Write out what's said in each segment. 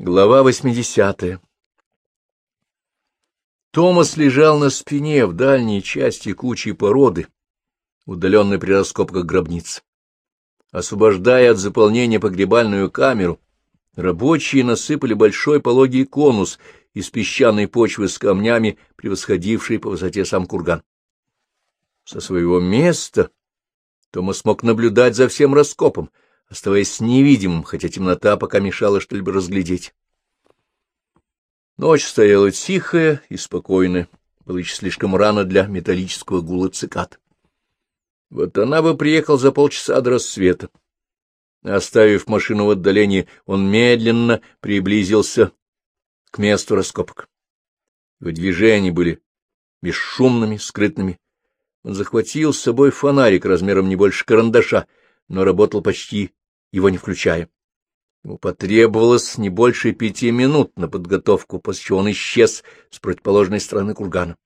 Глава 80 Томас лежал на спине в дальней части кучи породы, удаленной при раскопках гробниц. Освобождая от заполнения погребальную камеру, рабочие насыпали большой пологий конус из песчаной почвы с камнями, превосходивший по высоте сам курган. Со своего места Томас мог наблюдать за всем раскопом — оставаясь невидимым, хотя темнота пока мешала что-либо разглядеть. Ночь стояла тихая и спокойная, было еще слишком рано для металлического гула цикад. Вот она бы приехал за полчаса до рассвета. Оставив машину в отдалении, он медленно приблизился к месту раскопок. Его движения были бесшумными, скрытными. Он захватил с собой фонарик размером не больше карандаша, но работал почти его не включая. Ему потребовалось не больше пяти минут на подготовку, после чего он исчез с противоположной стороны кургана.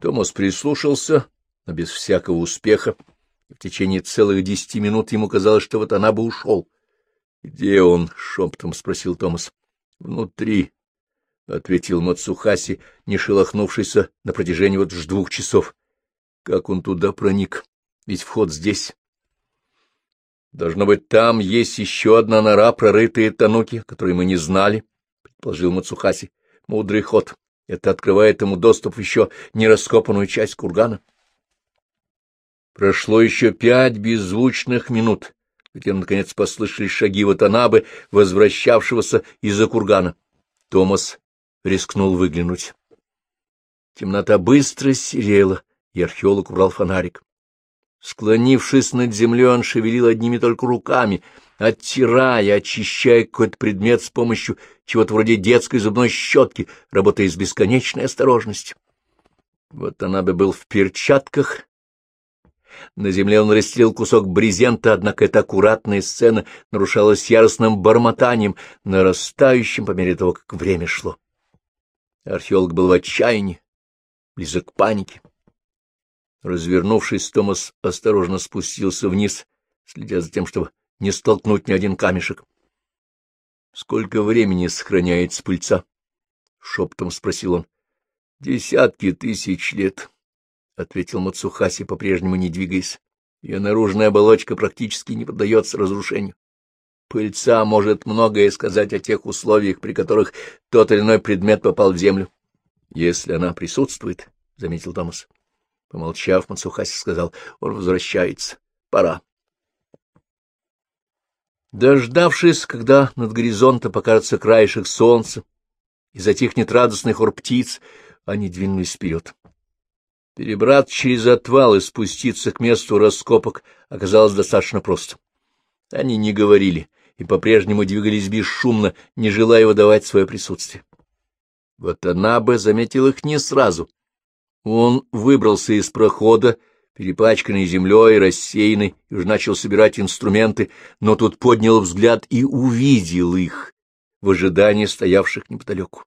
Томас прислушался, но без всякого успеха. В течение целых десяти минут ему казалось, что вот она бы ушел. — Где он? — шепотом спросил Томас. — Внутри, — ответил Мацухаси, не шелохнувшийся на протяжении вот уж двух часов. — Как он туда проник? Ведь вход здесь. Должно быть, там есть еще одна нора, прорытые тануки, которую мы не знали, — предположил Мацухаси. Мудрый ход. Это открывает ему доступ в еще не раскопанную часть кургана. Прошло еще пять беззвучных минут, где, наконец, послышались шаги Ватанабы, возвращавшегося из-за кургана. Томас рискнул выглянуть. Темнота быстро серела, и археолог убрал фонарик. Склонившись над землей, он шевелил одними только руками, оттирая, очищая какой-то предмет с помощью чего-то вроде детской зубной щетки, работая с бесконечной осторожностью. Вот она бы был в перчатках. На земле он расстелил кусок брезента, однако эта аккуратная сцена нарушалась яростным бормотанием, нарастающим по мере того, как время шло. Археолог был в отчаянии, близок к панике. Развернувшись, Томас осторожно спустился вниз, следя за тем, чтобы не столкнуть ни один камешек. — Сколько времени сохраняется пыльца? — шепотом спросил он. — Десятки тысяч лет, — ответил Мацухаси, по-прежнему не двигаясь. Ее наружная оболочка практически не поддается разрушению. Пыльца может многое сказать о тех условиях, при которых тот или иной предмет попал в землю. — Если она присутствует, — заметил Томас. Помолчав, Мацухаси сказал, — он возвращается. Пора. Дождавшись, когда над горизонтом покажется краешек солнца и затихнет радостный хор птиц, они двинулись вперед. Перебраться через отвал и спуститься к месту раскопок оказалось достаточно просто. Они не говорили и по-прежнему двигались бесшумно, не желая выдавать свое присутствие. Вот она бы заметила их не сразу — он выбрался из прохода, перепачканный землей, рассеянный, и уже начал собирать инструменты, но тут поднял взгляд и увидел их в ожидании стоявших неподалеку.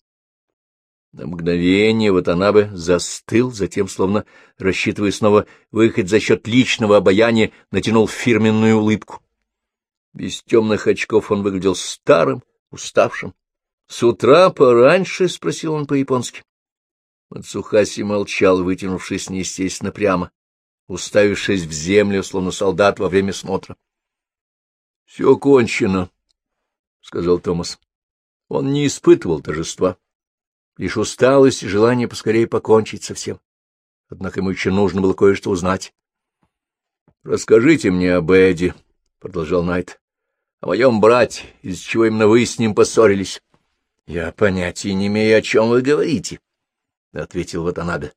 На мгновение Ватанабе застыл, затем, словно рассчитывая снова выехать за счет личного обаяния, натянул фирменную улыбку. Без темных очков он выглядел старым, уставшим. — С утра пораньше? — спросил он по-японски. Мацухаси молчал, вытянувшись неестественно прямо, уставившись в землю, словно солдат во время смотра. — Все кончено, — сказал Томас. Он не испытывал торжества, лишь усталость и желание поскорее покончить со всем. Однако ему еще нужно было кое-что узнать. — Расскажите мне об Эдди, — продолжал Найт, — о моем брате, из-за чего именно вы с ним поссорились. — Я понятия не имею, о чем вы говорите. — ответил Ватанабе.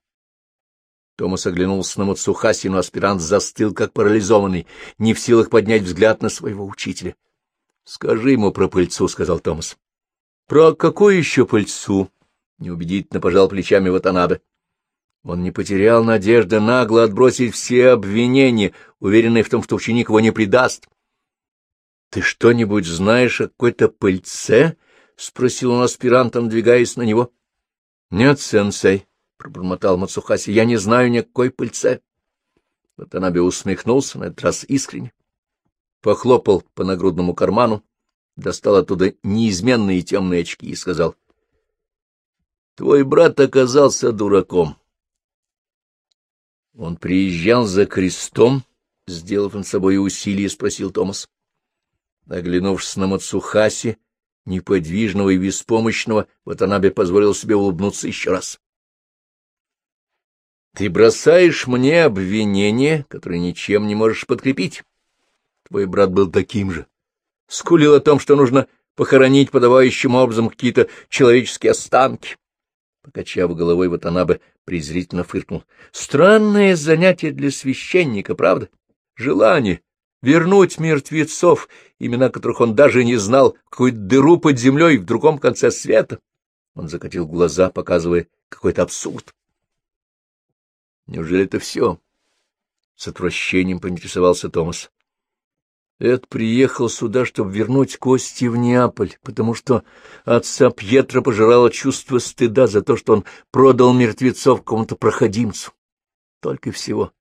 Томас оглянулся на Мацухаси, но аспирант застыл, как парализованный, не в силах поднять взгляд на своего учителя. — Скажи ему про пыльцу, — сказал Томас. — Про какую еще пыльцу? — неубедительно пожал плечами Ватанабе. Он не потерял надежды нагло отбросить все обвинения, уверенный в том, что ученик его не предаст. — Ты что-нибудь знаешь о какой-то пыльце? — спросил он аспирантом, двигаясь на него. —— Нет, сенсей, — пробормотал Мацухаси, — я не знаю никакой пыльце. Ватанабе усмехнулся, на этот раз искренне. Похлопал по нагрудному карману, достал оттуда неизменные темные очки и сказал, — Твой брат оказался дураком. Он приезжал за крестом, сделав над собой усилие, спросил Томас. Оглянувшись на Мацухаси, неподвижного и беспомощного, Ватанабе позволил себе улыбнуться еще раз. — Ты бросаешь мне обвинение, которое ничем не можешь подкрепить. Твой брат был таким же. Скулил о том, что нужно похоронить подавающим образом какие-то человеческие останки. Покачав головой, Ватанабе презрительно фыркнул. Странное занятие для священника, правда? Желание вернуть мертвецов, имена которых он даже не знал, какую-то дыру под землей в другом конце света. Он закатил глаза, показывая какой-то абсурд. Неужели это все? С отвращением поинтересовался Томас. Эд приехал сюда, чтобы вернуть кости в Неаполь, потому что отца Пьетро пожирало чувство стыда за то, что он продал мертвецов какому-то проходимцу. Только всего.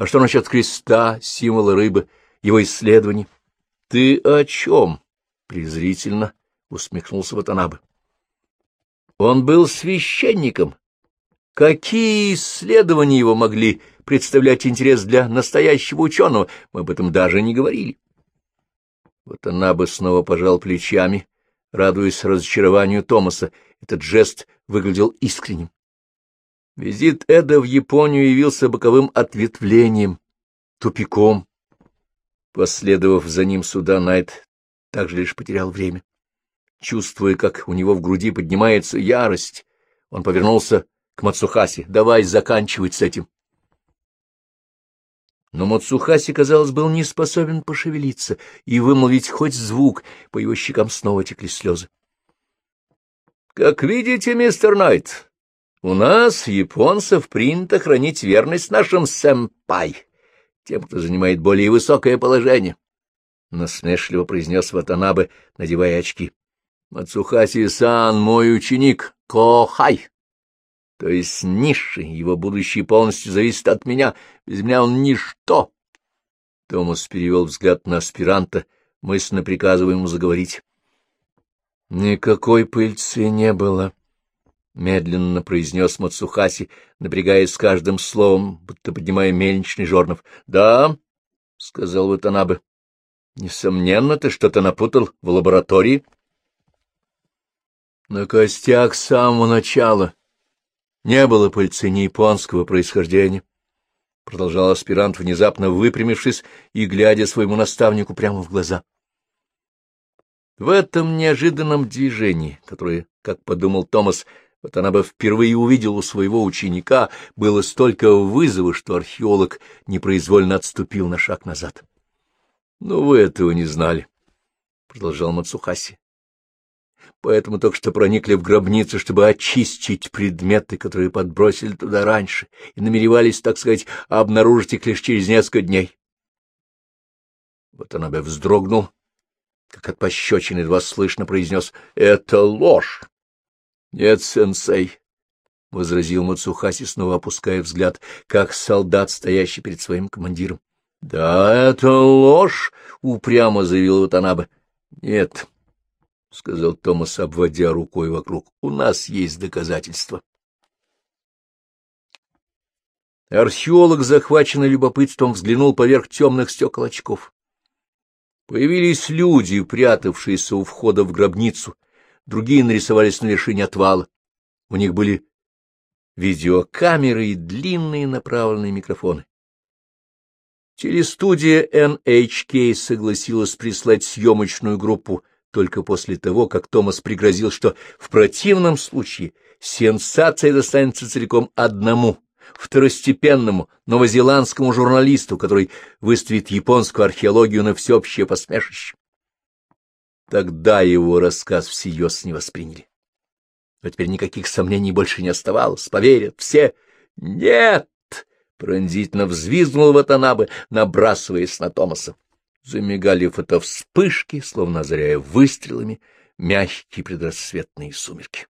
А что насчет креста, символа рыбы, его исследований? — Ты о чем? — презрительно усмехнулся Ватанабе. Он был священником. Какие исследования его могли представлять интерес для настоящего ученого, мы об этом даже не говорили. Бы снова пожал плечами, радуясь разочарованию Томаса. Этот жест выглядел искренним. Визит Эда в Японию явился боковым ответвлением, тупиком. Последовав за ним сюда, Найт также лишь потерял время. Чувствуя, как у него в груди поднимается ярость, он повернулся к Мацухаси. «Давай заканчивать с этим». Но Мацухаси, казалось, был не способен пошевелиться и вымолвить хоть звук, по его щекам снова текли слезы. — Как видите, мистер Найт, у нас, японцев, принято хранить верность нашим сэмпай, тем, кто занимает более высокое положение. Насмешливо произнес Ватанабе, надевая очки. — Мацухаси-сан, мой ученик, Кохай то есть низший, его будущее полностью зависит от меня, без меня он ничто. Томас перевел взгляд на аспиранта, мысленно приказывая ему заговорить. — Никакой пыльцы не было, — медленно произнес Мацухаси, напрягаясь с каждым словом, будто поднимая мельничный жорнов. — Да, — сказал Ватанабе. — Несомненно, ты что-то напутал в лаборатории. — На костях с самого начала, не было пыльцы ни японского происхождения, — продолжал аспирант, внезапно выпрямившись и глядя своему наставнику прямо в глаза. В этом неожиданном движении, которое, как подумал Томас, вот она бы впервые увидела у своего ученика, было столько вызова, что археолог непроизвольно отступил на шаг назад. — Но вы этого не знали, — продолжал Мацухаси поэтому только что проникли в гробницу, чтобы очистить предметы, которые подбросили туда раньше, и намеревались, так сказать, обнаружить их лишь через несколько дней. Вот она бы вздрогнул, как от пощечины едва слышно произнес «Это ложь!» «Нет, сенсей!» — возразил Мацухаси, снова опуская взгляд, как солдат, стоящий перед своим командиром. — Да, это ложь! — упрямо заявил Ватанабе. — Нет, — сказал Томас, обводя рукой вокруг. — У нас есть доказательства. Археолог, захваченный любопытством, взглянул поверх темных стекол очков. Появились люди, прятавшиеся у входа в гробницу, другие нарисовались на вершине отвала. У них были видеокамеры и длинные направленные микрофоны. Телестудия NHK согласилась прислать съемочную группу только после того, как Томас пригрозил, что в противном случае сенсация достанется целиком одному, второстепенному новозеландскому журналисту, который выставит японскую археологию на всеобщее посмешище. Тогда его рассказ всерьез не восприняли. Но теперь никаких сомнений больше не оставалось. Поверят все. Нет! Пронзительно взвизгнул Ватанабе, набрасываясь на Томаса. Замигали фотовспышки, словно озаряя выстрелами мягкие предрассветные сумерки.